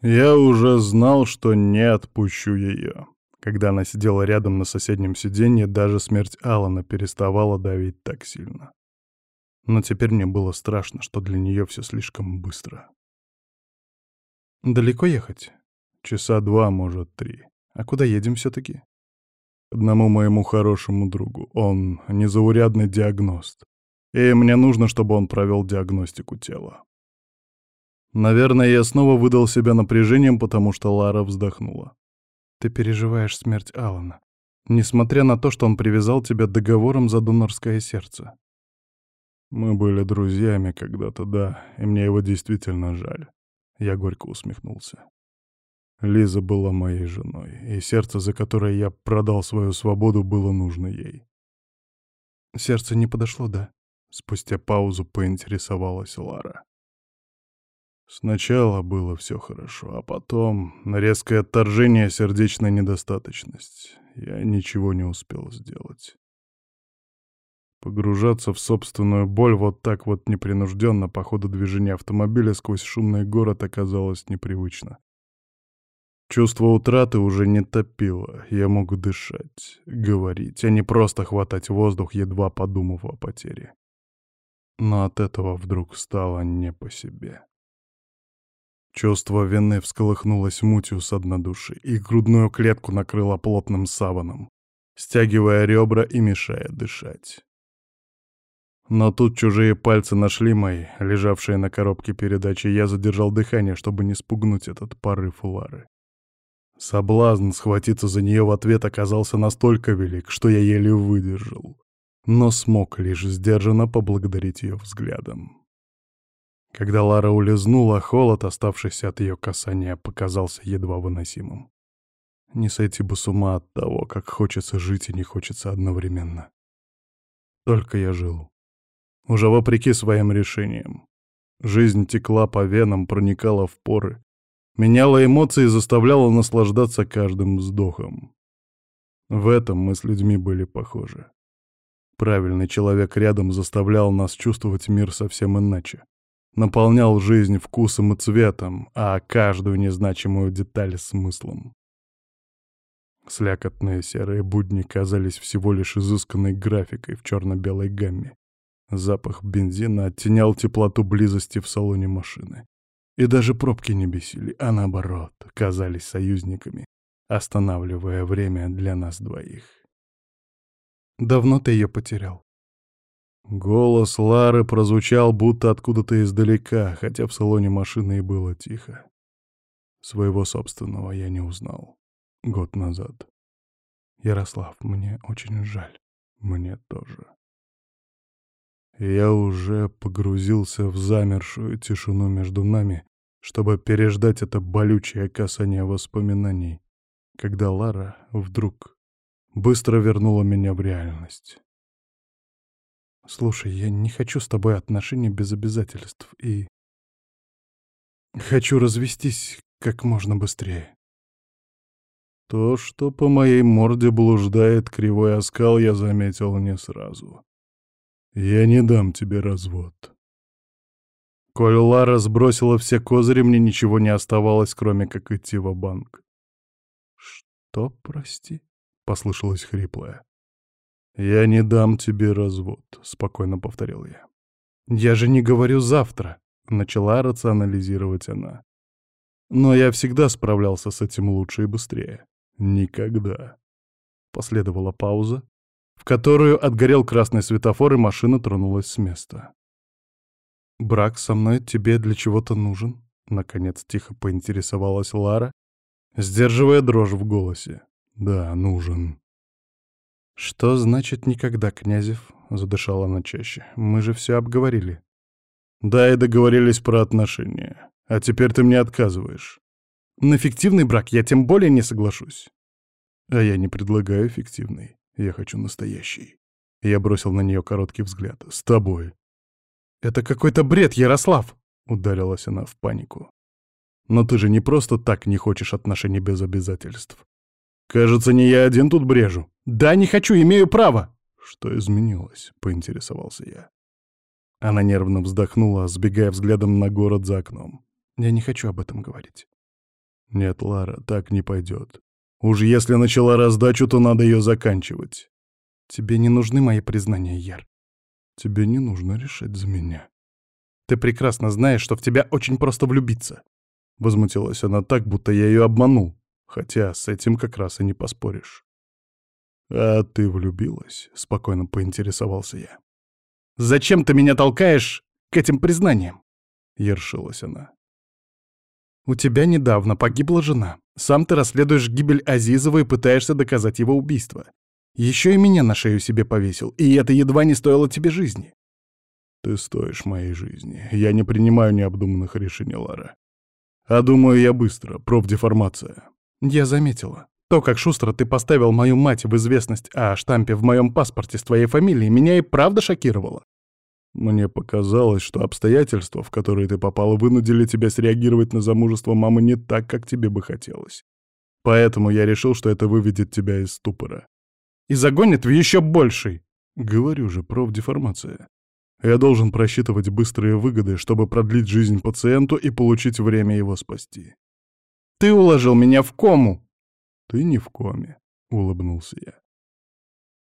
Я уже знал, что не отпущу ее. Когда она сидела рядом на соседнем сиденье, даже смерть Алана переставала давить так сильно. Но теперь мне было страшно, что для нее все слишком быстро. «Далеко ехать?» «Часа два, может, три. А куда едем все-таки?» «Одному моему хорошему другу. Он незаурядный диагност. И мне нужно, чтобы он провел диагностику тела». Наверное, я снова выдал себя напряжением, потому что Лара вздохнула. «Ты переживаешь смерть Алана, несмотря на то, что он привязал тебя договором за донорское сердце». «Мы были друзьями когда-то, да, и мне его действительно жаль». Я горько усмехнулся. Лиза была моей женой, и сердце, за которое я продал свою свободу, было нужно ей. «Сердце не подошло, да?» Спустя паузу поинтересовалась Лара. Сначала было все хорошо, а потом резкое отторжение, сердечная недостаточность. Я ничего не успел сделать. Погружаться в собственную боль вот так вот непринужденно по ходу движения автомобиля сквозь шумный город оказалось непривычно. Чувство утраты уже не топило, я мог дышать, говорить, а не просто хватать воздух, едва подумав о потере. Но от этого вдруг стало не по себе. Чувство вины всколыхнулось мутью с дна и грудную клетку накрыло плотным саваном, стягивая ребра и мешая дышать. Но тут чужие пальцы нашли мои, лежавшие на коробке передачи, я задержал дыхание, чтобы не спугнуть этот порыв Лары. Соблазн схватиться за нее в ответ оказался настолько велик, что я еле выдержал, но смог лишь сдержанно поблагодарить ее взглядом. Когда Лара улизнула, холод, оставшийся от ее касания, показался едва выносимым. Не сойти бы с ума от того, как хочется жить и не хочется одновременно. Только я жил. Уже вопреки своим решениям. Жизнь текла по венам, проникала в поры, меняла эмоции и заставляла наслаждаться каждым вздохом. В этом мы с людьми были похожи. Правильный человек рядом заставлял нас чувствовать мир совсем иначе наполнял жизнь вкусом и цветом, а каждую незначимую деталь — смыслом. Слякотные серые будни казались всего лишь изысканной графикой в черно-белой гамме. Запах бензина оттенял теплоту близости в салоне машины. И даже пробки не бесили, а наоборот, казались союзниками, останавливая время для нас двоих. «Давно ты ее потерял?» Голос Лары прозвучал будто откуда-то издалека, хотя в салоне машины и было тихо. Своего собственного я не узнал. Год назад. Ярослав, мне очень жаль. Мне тоже. Я уже погрузился в замершую тишину между нами, чтобы переждать это болючее касание воспоминаний, когда Лара вдруг быстро вернула меня в реальность. Слушай, я не хочу с тобой отношений без обязательств и... Хочу развестись как можно быстрее. То, что по моей морде блуждает кривой оскал, я заметил не сразу. Я не дам тебе развод. Коль Лара сбросила все козыри, мне ничего не оставалось, кроме как идти в банк «Что, прости?» — послышалось хриплое. «Я не дам тебе развод», — спокойно повторил я. «Я же не говорю завтра», — начала рационализировать она. «Но я всегда справлялся с этим лучше и быстрее. Никогда». Последовала пауза, в которую отгорел красный светофор, и машина тронулась с места. «Брак со мной тебе для чего-то нужен?» — наконец тихо поинтересовалась Лара, сдерживая дрожь в голосе. «Да, нужен», «Что значит никогда, Князев?» — задышала она чаще. «Мы же все обговорили». «Да, и договорились про отношения. А теперь ты мне отказываешь». «На фиктивный брак я тем более не соглашусь». «А я не предлагаю фиктивный. Я хочу настоящий». Я бросил на нее короткий взгляд. «С тобой». «Это какой-то бред, Ярослав!» — ударилась она в панику. «Но ты же не просто так не хочешь отношений без обязательств. Кажется, не я один тут брежу. Да, не хочу, имею право. Что изменилось? Поинтересовался я. Она нервно вздохнула, сбегая взглядом на город за окном. Я не хочу об этом говорить. Нет, Лара, так не пойдет. Уж если начала раздачу, то надо ее заканчивать. Тебе не нужны мои признания, Яр. Тебе не нужно решать за меня. Ты прекрасно знаешь, что в тебя очень просто влюбиться. Возмутилась она так, будто я ее обманул. Хотя с этим как раз и не поспоришь. «А ты влюбилась?» — спокойно поинтересовался я. «Зачем ты меня толкаешь к этим признаниям?» — ершилась она. «У тебя недавно погибла жена. Сам ты расследуешь гибель Азизова и пытаешься доказать его убийство. Еще и меня на шею себе повесил, и это едва не стоило тебе жизни». «Ты стоишь моей жизни. Я не принимаю необдуманных решений, Лара. А думаю я быстро. Профдеформация». «Я заметила. То, как шустро ты поставил мою мать в известность о штампе в моем паспорте с твоей фамилией, меня и правда шокировало. Мне показалось, что обстоятельства, в которые ты попала, вынудили тебя среагировать на замужество мамы не так, как тебе бы хотелось. Поэтому я решил, что это выведет тебя из ступора. И загонит в еще больший. Говорю же, профдеформация. Я должен просчитывать быстрые выгоды, чтобы продлить жизнь пациенту и получить время его спасти. Ты уложил меня в кому, «Ты не в коме», — улыбнулся я.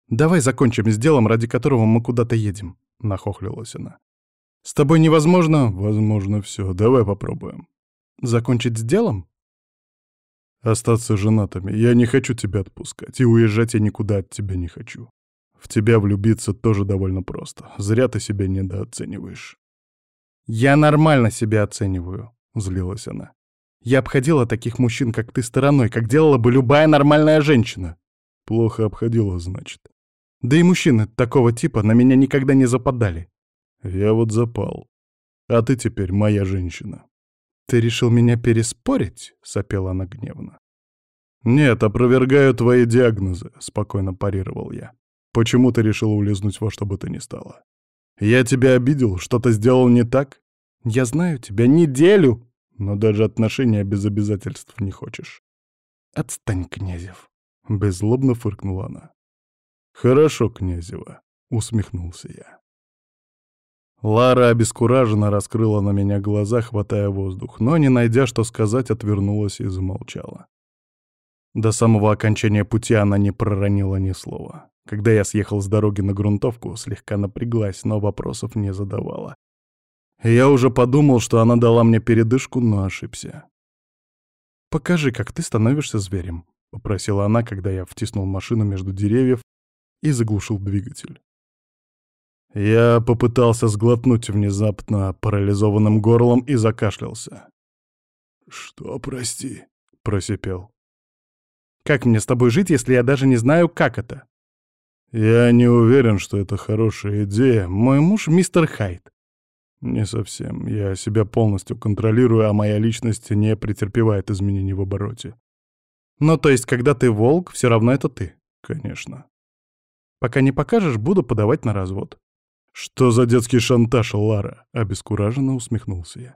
«Давай закончим с делом, ради которого мы куда-то едем», — нахохлилась она. «С тобой невозможно...» «Возможно, все. Давай попробуем». «Закончить с делом?» «Остаться женатыми. Я не хочу тебя отпускать, и уезжать я никуда от тебя не хочу. В тебя влюбиться тоже довольно просто. Зря ты себя недооцениваешь». «Я нормально себя оцениваю», — злилась она. Я обходила таких мужчин, как ты, стороной, как делала бы любая нормальная женщина. Плохо обходила, значит. Да и мужчины такого типа на меня никогда не западали. Я вот запал. А ты теперь моя женщина. Ты решил меня переспорить? Сопела она гневно. Нет, опровергаю твои диагнозы, спокойно парировал я. Почему ты решила улизнуть во что бы то ни стало? Я тебя обидел? Что-то сделал не так? Я знаю тебя неделю, но даже отношения без обязательств не хочешь. Отстань, Князев. Беззлобно фыркнула она. Хорошо, Князева, усмехнулся я. Лара обескураженно раскрыла на меня глаза, хватая воздух, но, не найдя что сказать, отвернулась и замолчала. До самого окончания пути она не проронила ни слова. Когда я съехал с дороги на грунтовку, слегка напряглась, но вопросов не задавала. Я уже подумал, что она дала мне передышку, но ошибся. «Покажи, как ты становишься зверем», — попросила она, когда я втиснул машину между деревьев и заглушил двигатель. Я попытался сглотнуть внезапно парализованным горлом и закашлялся. «Что, прости?» — просипел. «Как мне с тобой жить, если я даже не знаю, как это?» «Я не уверен, что это хорошая идея. Мой муж — мистер Хайт. «Не совсем. Я себя полностью контролирую, а моя личность не претерпевает изменений в обороте». «Ну, то есть, когда ты волк, все равно это ты?» «Конечно». «Пока не покажешь, буду подавать на развод». «Что за детский шантаж, Лара?» — обескураженно усмехнулся я.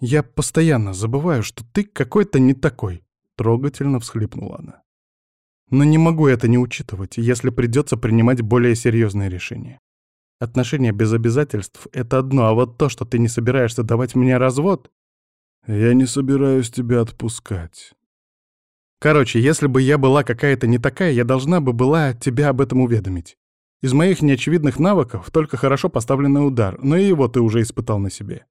«Я постоянно забываю, что ты какой-то не такой», — трогательно всхлипнула она. «Но не могу это не учитывать, если придется принимать более серьезные решения. Отношения без обязательств — это одно, а вот то, что ты не собираешься давать мне развод... Я не собираюсь тебя отпускать. Короче, если бы я была какая-то не такая, я должна бы была тебя об этом уведомить. Из моих неочевидных навыков только хорошо поставленный удар, но и его ты уже испытал на себе.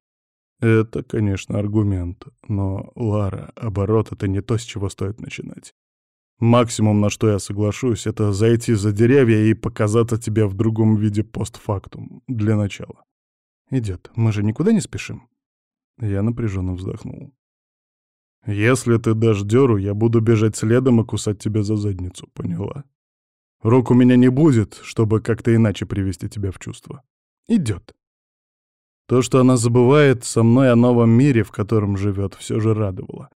Это, конечно, аргумент, но, Лара, оборот — это не то, с чего стоит начинать. Максимум, на что я соглашусь, это зайти за деревья и показаться тебе в другом виде постфактум, для начала. Идет. Мы же никуда не спешим. Я напряженно вздохнул. Если ты дашь дёру, я буду бежать следом и кусать тебя за задницу, поняла? Рук у меня не будет, чтобы как-то иначе привести тебя в чувство. Идет. То, что она забывает со мной о новом мире, в котором живет, все же радовало.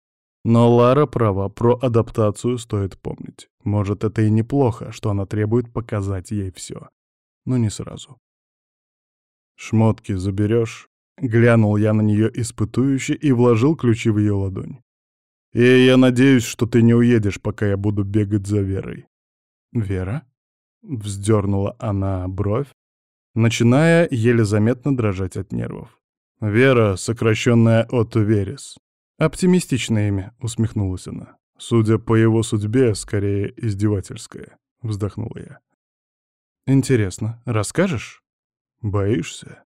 Но Лара права, про адаптацию стоит помнить. Может, это и неплохо, что она требует показать ей все. Но не сразу. «Шмотки заберешь?» Глянул я на нее испытующе и вложил ключи в ее ладонь. «И я надеюсь, что ты не уедешь, пока я буду бегать за Верой». «Вера?» — вздернула она бровь, начиная еле заметно дрожать от нервов. «Вера, сокращенная от Верес». «Оптимистичное имя», — усмехнулась она. «Судя по его судьбе, скорее издевательское», — вздохнула я. «Интересно, расскажешь?» «Боишься?»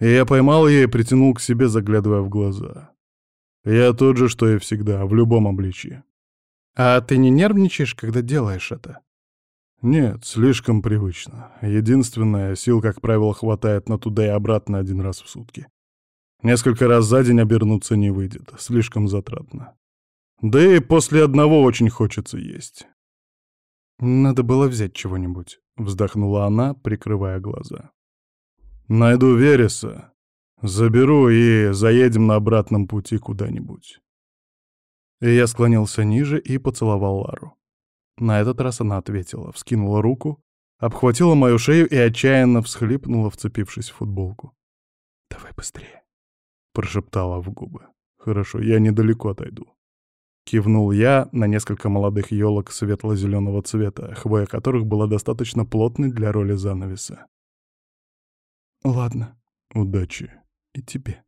Я поймал ее и притянул к себе, заглядывая в глаза. Я тот же, что и всегда, в любом обличии. «А ты не нервничаешь, когда делаешь это?» «Нет, слишком привычно. Единственное, сил, как правило, хватает на туда и обратно один раз в сутки. Несколько раз за день обернуться не выйдет, слишком затратно. Да и после одного очень хочется есть. «Надо было взять чего-нибудь», — вздохнула она, прикрывая глаза. «Найду Вереса, заберу и заедем на обратном пути куда-нибудь». И я склонился ниже и поцеловал Лару. На этот раз она ответила, вскинула руку, обхватила мою шею и отчаянно всхлипнула, вцепившись в футболку. «Давай быстрее», — прошептала в губы. «Хорошо, я недалеко отойду». Кивнул я на несколько молодых елок светло-зеленого цвета, хвоя которых была достаточно плотной для роли занавеса. «Ладно, удачи и тебе».